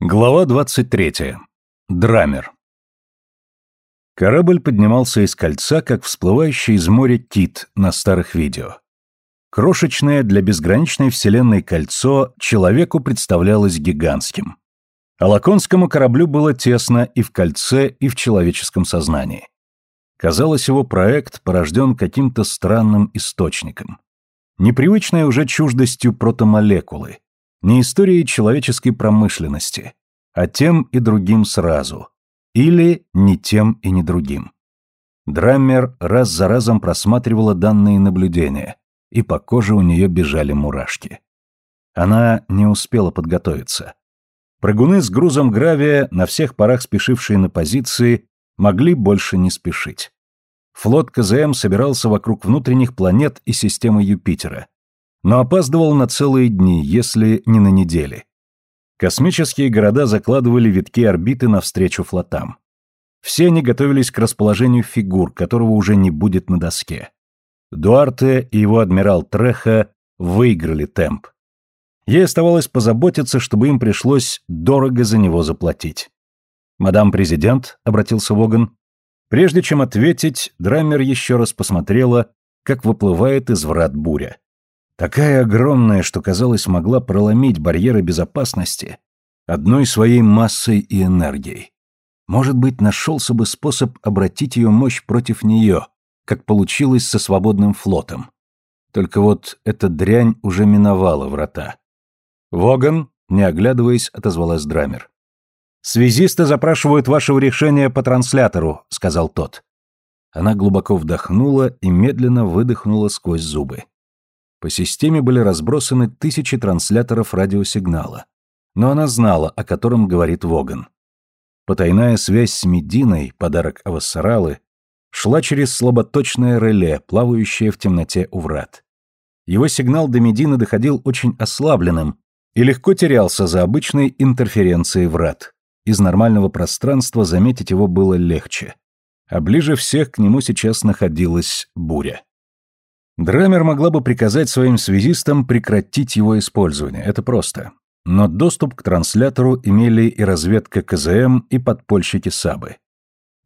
Глава 23. Драмер. Корабль поднимался из кольца, как всплывающий из моря кит на старых видео. Крошечное для безграничной вселенной кольцо человеку представлялось гигантским. А лаконскому кораблю было тесно и в кольце, и в человеческом сознании. Казалось, его проект порожден каким-то странным источником. Непривычной уже чуждостью протомолекулы – не историей человеческой промышленности, а тем и другим сразу, или не тем и не другим. Драммер раз за разом просматривала данные наблюдения, и по коже у нее бежали мурашки. Она не успела подготовиться. Прыгуны с грузом гравия, на всех парах спешившие на позиции, могли больше не спешить. Флот КЗМ собирался вокруг внутренних планет и системы Юпитера, но опаздывал на целые дни, если не на недели. Космические города закладывали витки орбиты навстречу флотам. Все они готовились к расположению фигур, которого уже не будет на доске. Дуарте и его адмирал Треха выиграли темп. Ей оставалось позаботиться, чтобы им пришлось дорого за него заплатить. «Мадам президент», — обратился Воган. Прежде чем ответить, Драммер еще раз посмотрела, как выплывает из врат буря. Такая огромная, что, казалось, могла проломить барьеры безопасности одной своей массой и энергией. Может быть, нашелся бы способ обратить ее мощь против нее, как получилось со свободным флотом. Только вот эта дрянь уже миновала врата. «Воган», не оглядываясь, отозвалась Драмер. «Связисты запрашивают вашего решения по транслятору», — сказал тот. Она глубоко вдохнула и медленно выдохнула сквозь зубы. По системе были разбросаны тысячи трансляторов радиосигнала, но она знала, о котором говорит Воган. Потайная связь с Мединой, подарок Авассаралы, шла через слаботочное реле, плавающее в темноте у врат. Его сигнал до Медины доходил очень ослабленным и легко терялся за обычной интерференцией врат. Из нормального пространства заметить его было легче. А ближе всех к нему сейчас находилась буря. Драмер могла бы приказать своим связистам прекратить его использование, это просто. Но доступ к транслятору имели и разведка КЗМ, и подпольщики САБы.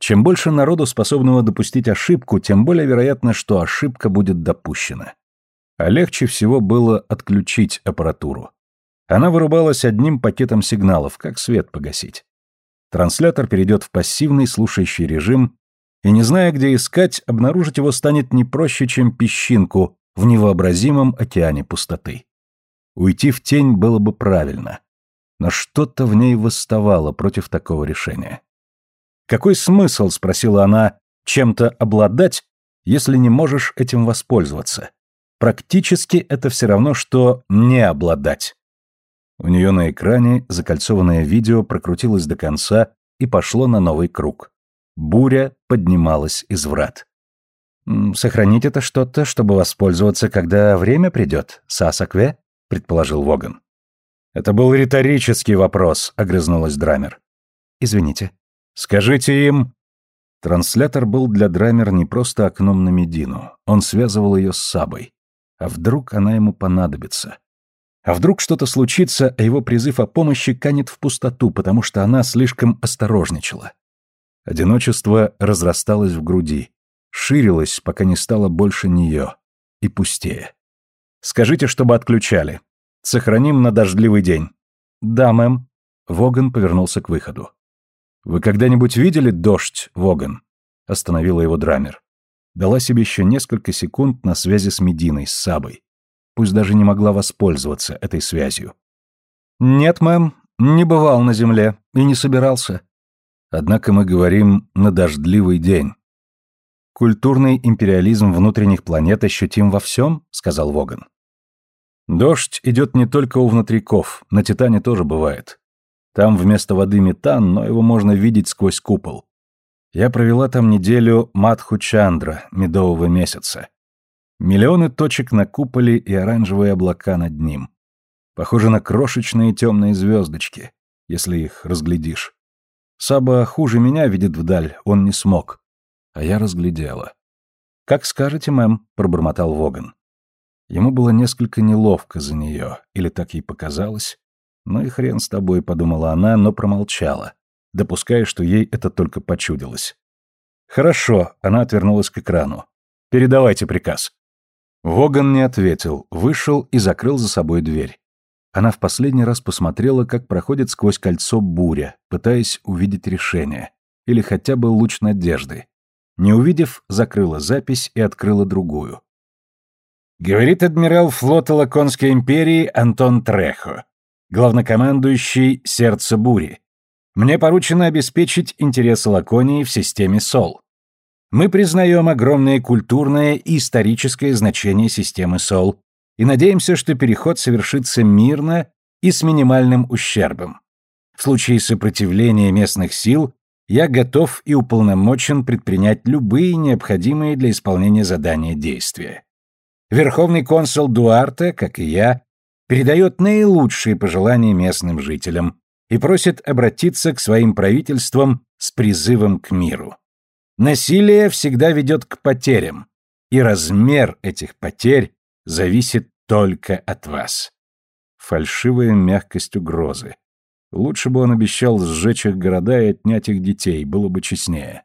Чем больше народу, способного допустить ошибку, тем более вероятно, что ошибка будет допущена. А легче всего было отключить аппаратуру. Она вырубалась одним пакетом сигналов, как свет погасить. Транслятор перейдет в пассивный слушающий режим, и не зная, где искать, обнаружить его станет не проще, чем песчинку в невообразимом океане пустоты. Уйти в тень было бы правильно, но что-то в ней восставало против такого решения. «Какой смысл, — спросила она, — чем-то обладать, если не можешь этим воспользоваться? Практически это все равно, что не обладать». У нее на экране закольцованное видео прокрутилось до конца и пошло на новый круг. Буря поднималась из врат. «Сохранить это что-то, чтобы воспользоваться, когда время придет, Сасакве?» — предположил Воган. «Это был риторический вопрос», — огрызнулась Драмер. «Извините». «Скажите им...» Транслятор был для Драмер не просто окном на Медину. Он связывал ее с Сабой. А вдруг она ему понадобится? А вдруг что-то случится, а его призыв о помощи канет в пустоту, потому что она слишком осторожничала? Одиночество разрасталось в груди, ширилось, пока не стало больше нее, и пустее. «Скажите, чтобы отключали. Сохраним на дождливый день». «Да, мэм». Воган повернулся к выходу. «Вы когда-нибудь видели дождь, Воган?» Остановила его Драмер. Дала себе еще несколько секунд на связи с Мединой, с Сабой. Пусть даже не могла воспользоваться этой связью. «Нет, мэм, не бывал на земле и не собирался. Однако мы говорим «на дождливый день». «Культурный империализм внутренних планет ощутим во всем», — сказал Воган. «Дождь идет не только у внутриков, на Титане тоже бывает. Там вместо воды метан, но его можно видеть сквозь купол. Я провела там неделю Мадху-Чандра, медового месяца. Миллионы точек на куполе и оранжевые облака над ним. Похоже на крошечные темные звездочки, если их разглядишь. Саба хуже меня видит вдаль, он не смог. А я разглядела. «Как скажете, мэм», — пробормотал Воган. Ему было несколько неловко за нее, или так ей показалось. Ну и хрен с тобой, подумала она, но промолчала, допуская, что ей это только почудилось. Хорошо, она отвернулась к экрану. Передавайте приказ. Воган не ответил, вышел и закрыл за собой дверь. Она в последний раз посмотрела, как проходит сквозь кольцо буря, пытаясь увидеть решение. Или хотя бы луч надежды. Не увидев, закрыла запись и открыла другую. Говорит адмирал флота Лаконской империи Антон Трехо, главнокомандующий «Сердце бури». Мне поручено обеспечить интересы Лаконии в системе СОЛ. Мы признаем огромное культурное и историческое значение системы СОЛ и надеемся, что переход совершится мирно и с минимальным ущербом. В случае сопротивления местных сил я готов и уполномочен предпринять любые необходимые для исполнения задания действия. Верховный консул Дуарте, как и я, передает наилучшие пожелания местным жителям и просит обратиться к своим правительствам с призывом к миру. Насилие всегда ведет к потерям, и размер этих потерь зависит только от вас. Фальшивая мягкость угрозы. Лучше бы он обещал сжечь их города и отнять их детей, было бы честнее.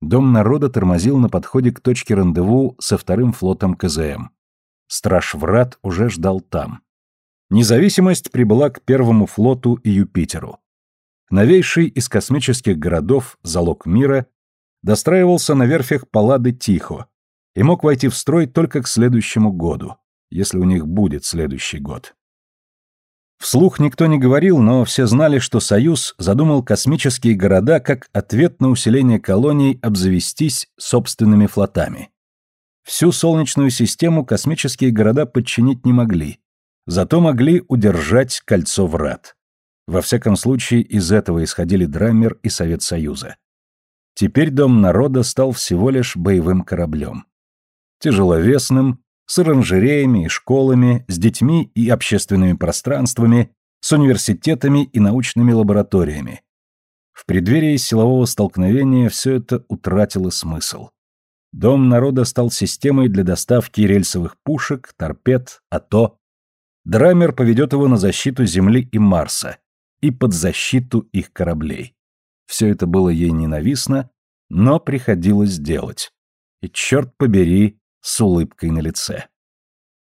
Дом народа тормозил на подходе к точке рандеву со вторым флотом КЗМ. Страж врат уже ждал там. Независимость прибыла к первому флоту и Юпитеру. Новейший из космических городов, залог мира, достраивался на верфях Паллады Тихо, и мог войти в строй только к следующему году, если у них будет следующий год. Вслух никто не говорил, но все знали, что Союз задумал космические города как ответ на усиление колоний обзавестись собственными флотами. Всю Солнечную систему космические города подчинить не могли, зато могли удержать кольцо врат. Во всяком случае, из этого исходили Драммер и Совет Союза. Теперь Дом народа стал всего лишь боевым кораблем тяжеловесным, с оранжереями и школами, с детьми и общественными пространствами, с университетами и научными лабораториями. В преддверии силового столкновения все это утратило смысл. Дом народа стал системой для доставки рельсовых пушек, торпед, АТО. Драмер поведет его на защиту Земли и Марса и под защиту их кораблей. Все это было ей ненавистно, но приходилось делать. И черт побери, с улыбкой на лице.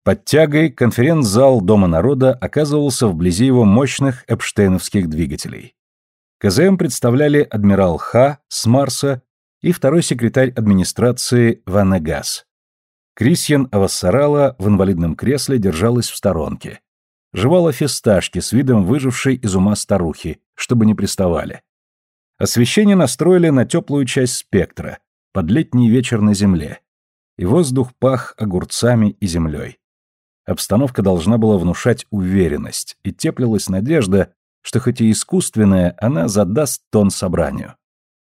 Под тягой конференц-зал Дома народа оказывался вблизи его мощных эпштейновских двигателей. КЗМ представляли адмирал Ха с Марса и второй секретарь администрации Ваннегас. Крисьян Авассарала в инвалидном кресле держалась в сторонке. Жевала фисташки с видом выжившей из ума старухи, чтобы не приставали. Освещение настроили на теплую часть спектра, под летний вечер на земле и воздух пах огурцами и землей. Обстановка должна была внушать уверенность, и теплилась надежда, что хоть и искусственная, она задаст тон собранию.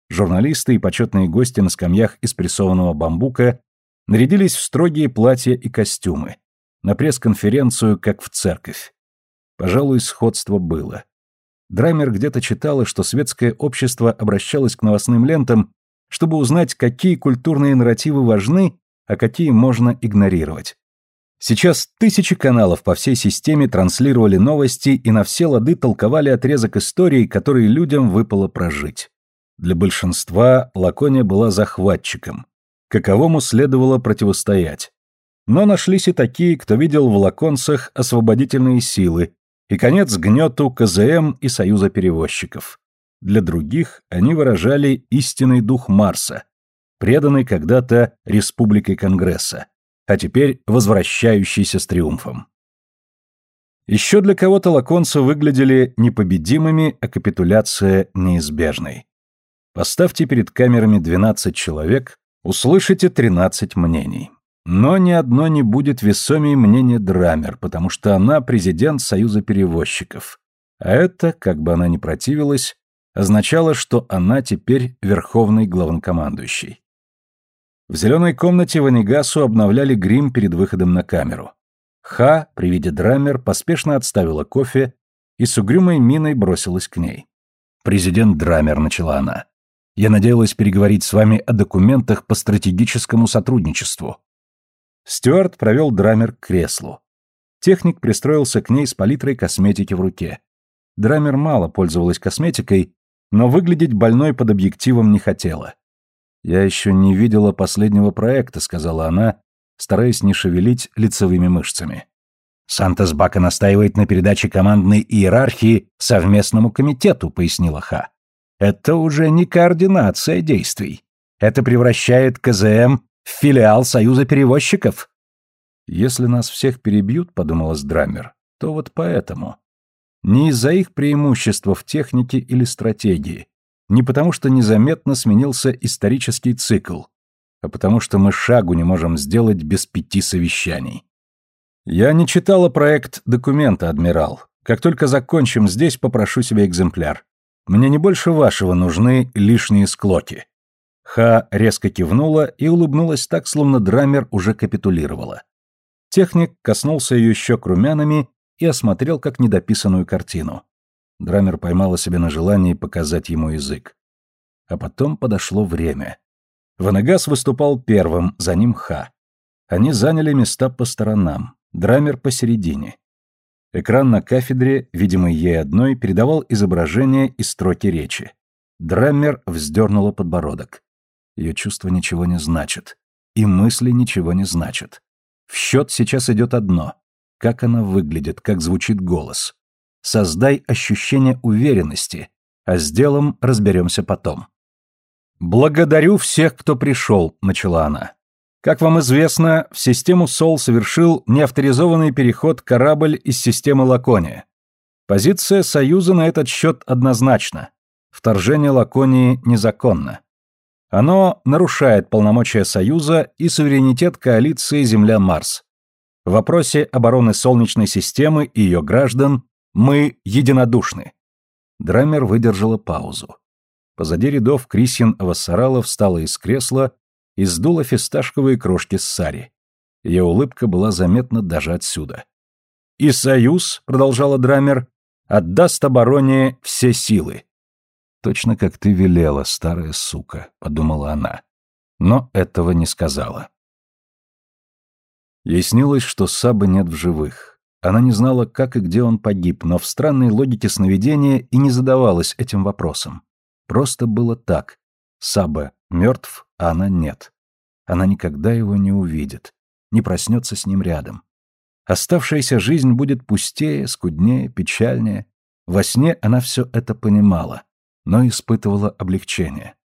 Журналисты и почетные гости на скамьях из прессованного бамбука нарядились в строгие платья и костюмы, на пресс-конференцию, как в церковь. Пожалуй, сходство было. Драмер где-то читала, что светское общество обращалось к новостным лентам, чтобы узнать, какие культурные нарративы важны а какие можно игнорировать. Сейчас тысячи каналов по всей системе транслировали новости и на все лады толковали отрезок истории, который людям выпало прожить. Для большинства Лакония была захватчиком, каковому следовало противостоять. Но нашлись и такие, кто видел в лаконцах освободительные силы и конец гнету КЗМ и Союза перевозчиков. Для других они выражали истинный дух Марса, преданный когда-то Республикой Конгресса, а теперь возвращающийся с триумфом. Еще для кого-то лаконцы выглядели непобедимыми, а капитуляция неизбежной. Поставьте перед камерами 12 человек, услышите 13 мнений. Но ни одно не будет весомее мнения Драмер, потому что она президент Союза перевозчиков. А это, как бы она ни противилась, означало, что она теперь верховный главнокомандующий. В зеленой комнате Ванигасу обновляли грим перед выходом на камеру. Ха, при виде драмер, поспешно отставила кофе и с угрюмой миной бросилась к ней. «Президент Драмер», — начала она, — «я надеялась переговорить с вами о документах по стратегическому сотрудничеству». Стюарт провел Драмер к креслу. Техник пристроился к ней с палитрой косметики в руке. Драмер мало пользовалась косметикой, но выглядеть больной под объективом не хотела. «Я еще не видела последнего проекта», — сказала она, стараясь не шевелить лицевыми мышцами. «Сантос Бака настаивает на передаче командной иерархии совместному комитету», — пояснила Ха. «Это уже не координация действий. Это превращает КЗМ в филиал Союза перевозчиков». «Если нас всех перебьют», — подумала Драмер, — «то вот поэтому. Не из-за их преимущества в технике или стратегии, не потому что незаметно сменился исторический цикл, а потому что мы шагу не можем сделать без пяти совещаний. Я не читала проект документа, адмирал. Как только закончим здесь, попрошу себе экземпляр. Мне не больше вашего нужны лишние склоки. Ха резко кивнула и улыбнулась так, словно драмер уже капитулировала. Техник коснулся ее щек румянами и осмотрел как недописанную картину. Драмер поймала себя на желании показать ему язык. А потом подошло время. Ванегас выступал первым, за ним Ха. Они заняли места по сторонам, Драмер посередине. Экран на кафедре, видимый ей одной, передавал изображение и строки речи. Драмер вздернула подбородок. Ее чувства ничего не значат. И мысли ничего не значат. В счет сейчас идет одно. Как она выглядит, как звучит голос. Создай ощущение уверенности, а с делом разберемся потом. «Благодарю всех, кто пришел», — начала она. Как вам известно, в систему СОЛ совершил неавторизованный переход корабль из системы Лакония. Позиция Союза на этот счет однозначна. Вторжение Лаконии незаконно. Оно нарушает полномочия Союза и суверенитет коалиции Земля-Марс. В вопросе обороны Солнечной системы и ее граждан мы единодушны. Драмер выдержала паузу. Позади рядов Крисин Авассарала встала из кресла и сдула фисташковые крошки с сари. Ее улыбка была заметна даже отсюда. «И Союз», — продолжала Драмер, — «отдаст обороне все силы». «Точно как ты велела, старая сука», — подумала она. Но этого не сказала. Ей снилось, что Сабы нет в живых. Она не знала, как и где он погиб, но в странной логике сновидения и не задавалась этим вопросом. Просто было так. Саба мертв, а она нет. Она никогда его не увидит, не проснется с ним рядом. Оставшаяся жизнь будет пустее, скуднее, печальнее. Во сне она все это понимала, но испытывала облегчение.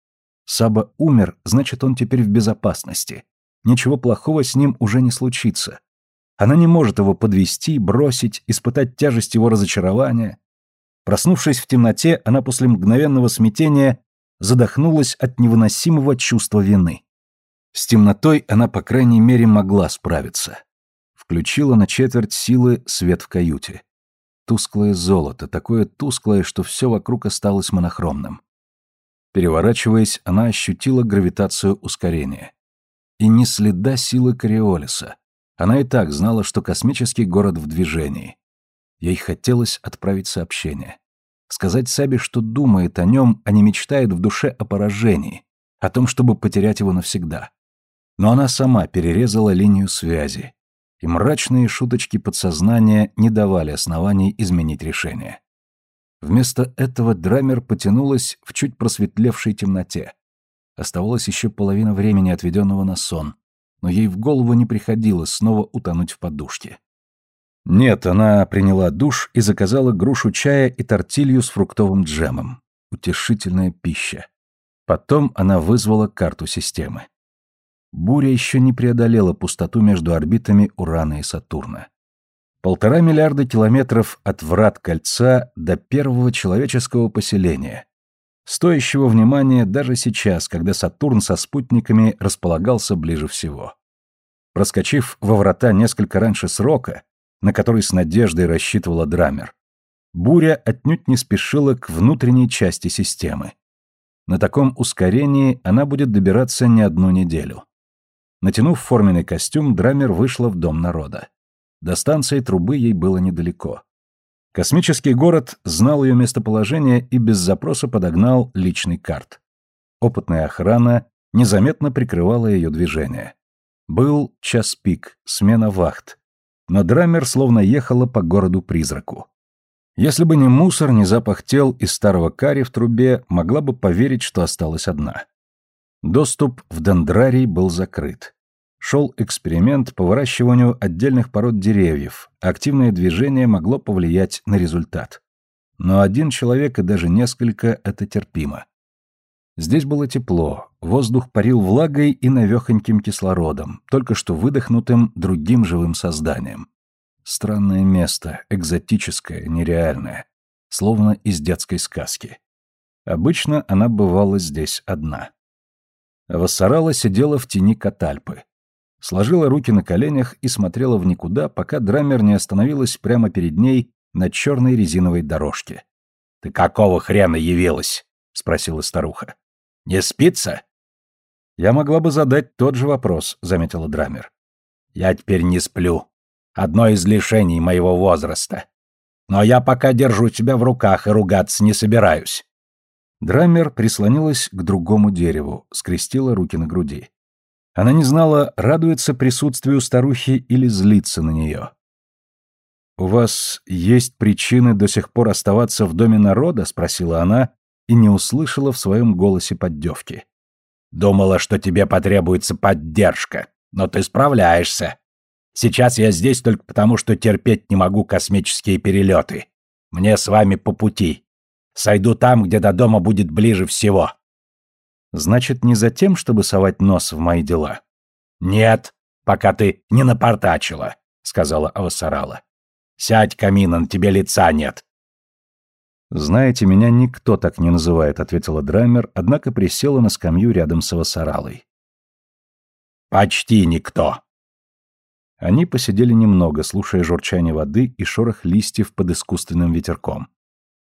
Саба умер, значит, он теперь в безопасности. Ничего плохого с ним уже не случится. Она не может его подвести, бросить, испытать тяжесть его разочарования. Проснувшись в темноте, она после мгновенного смятения задохнулась от невыносимого чувства вины. С темнотой она, по крайней мере, могла справиться. Включила на четверть силы свет в каюте. Тусклое золото, такое тусклое, что все вокруг осталось монохромным. Переворачиваясь, она ощутила гравитацию ускорения. И ни следа силы Кориолиса. Она и так знала, что космический город в движении. Ей хотелось отправить сообщение. Сказать Сабе, что думает о нем, а не мечтает в душе о поражении, о том, чтобы потерять его навсегда. Но она сама перерезала линию связи, и мрачные шуточки подсознания не давали оснований изменить решение. Вместо этого Драмер потянулась в чуть просветлевшей темноте. Оставалась еще половина времени, отведенного на сон, но ей в голову не приходилось снова утонуть в подушке. Нет, она приняла душ и заказала грушу чая и тортилью с фруктовым джемом. Утешительная пища. Потом она вызвала карту системы. Буря еще не преодолела пустоту между орбитами Урана и Сатурна. Полтора миллиарда километров от врат кольца до первого человеческого поселения, стоящего внимания даже сейчас, когда Сатурн со спутниками располагался ближе всего. Проскочив во врата несколько раньше срока, на который с надеждой рассчитывала Драмер. Буря отнюдь не спешила к внутренней части системы. На таком ускорении она будет добираться не одну неделю. Натянув форменный костюм, Драмер вышла в Дом народа. До станции трубы ей было недалеко. Космический город знал ее местоположение и без запроса подогнал личный карт. Опытная охрана незаметно прикрывала ее движение. Был час пик, смена вахт, но Драмер словно ехала по городу-призраку. Если бы не мусор, не запах тел и старого карри в трубе, могла бы поверить, что осталась одна. Доступ в дендрарий был закрыт. Шел эксперимент по выращиванию отдельных пород деревьев, активное движение могло повлиять на результат. Но один человек и даже несколько — это терпимо. Здесь было тепло, воздух парил влагой и навехоньким кислородом, только что выдохнутым другим живым созданием. Странное место, экзотическое, нереальное, словно из детской сказки. Обычно она бывала здесь одна. Вассарала сидела в тени катальпы. Сложила руки на коленях и смотрела в никуда, пока драмер не остановилась прямо перед ней на черной резиновой дорожке. «Ты какого хрена явилась?» — спросила старуха. «Не спится?» «Я могла бы задать тот же вопрос», — заметила драмер. «Я теперь не сплю. Одно из лишений моего возраста. Но я пока держу тебя в руках и ругаться не собираюсь. Драмер прислонилась к другому дереву, скрестила руки на груди. Она не знала, радуется присутствию старухи или злиться на нее. «У вас есть причины до сих пор оставаться в доме народа?» — спросила она и не услышала в своем голосе поддевки. «Думала, что тебе потребуется поддержка, но ты справляешься. Сейчас я здесь только потому, что терпеть не могу космические перелеты. Мне с вами по пути. Сойду там, где до дома будет ближе всего. Значит, не за тем, чтобы совать нос в мои дела? Нет, пока ты не напортачила, сказала Авасарала. Сядь, Каминан, тебе лица нет. Знаете, меня никто так не называет, ответила Драмер, однако присела на скамью рядом с Авасаралой. Почти никто. Они посидели немного, слушая журчание воды и шорох листьев под искусственным ветерком.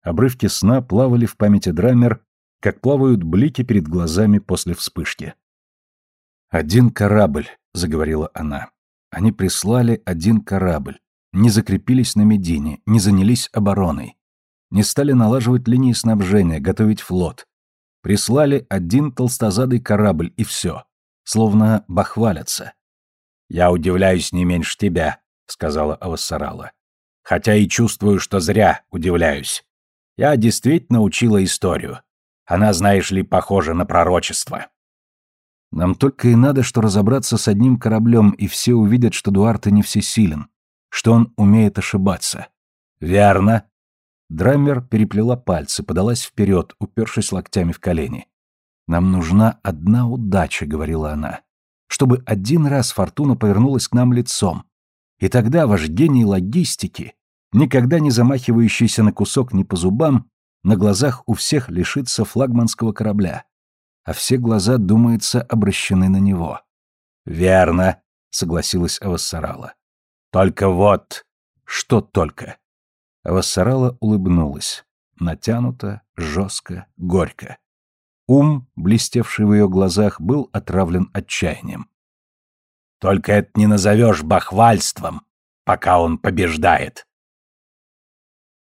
Обрывки сна плавали в памяти Драмер, как плавают блики перед глазами после вспышки. «Один корабль», — заговорила она. «Они прислали один корабль. Не закрепились на Медине, не занялись обороной. Не стали налаживать линии снабжения, готовить флот. Прислали один толстозадый корабль, и все. Словно бахвалятся. «Я удивляюсь не меньше тебя», — сказала Авассарала. «Хотя и чувствую, что зря удивляюсь. Я действительно учила историю. Она, знаешь ли, похожа на пророчество. Нам только и надо, что разобраться с одним кораблем, и все увидят, что Дуарте не всесилен, что он умеет ошибаться. Верно. Драммер переплела пальцы, подалась вперед, упершись локтями в колени. «Нам нужна одна удача», — говорила она, «чтобы один раз фортуна повернулась к нам лицом. И тогда ваш гений логистики никогда не замахивающийся на кусок не по зубам, на глазах у всех лишится флагманского корабля. А все глаза, думается, обращены на него. «Верно», — согласилась Авассарала. «Только вот...» «Что только?» Авассарала улыбнулась. Натянуто, жестко, горько. Ум, блестевший в ее глазах, был отравлен отчаянием. «Только это не назовешь бахвальством, пока он побеждает.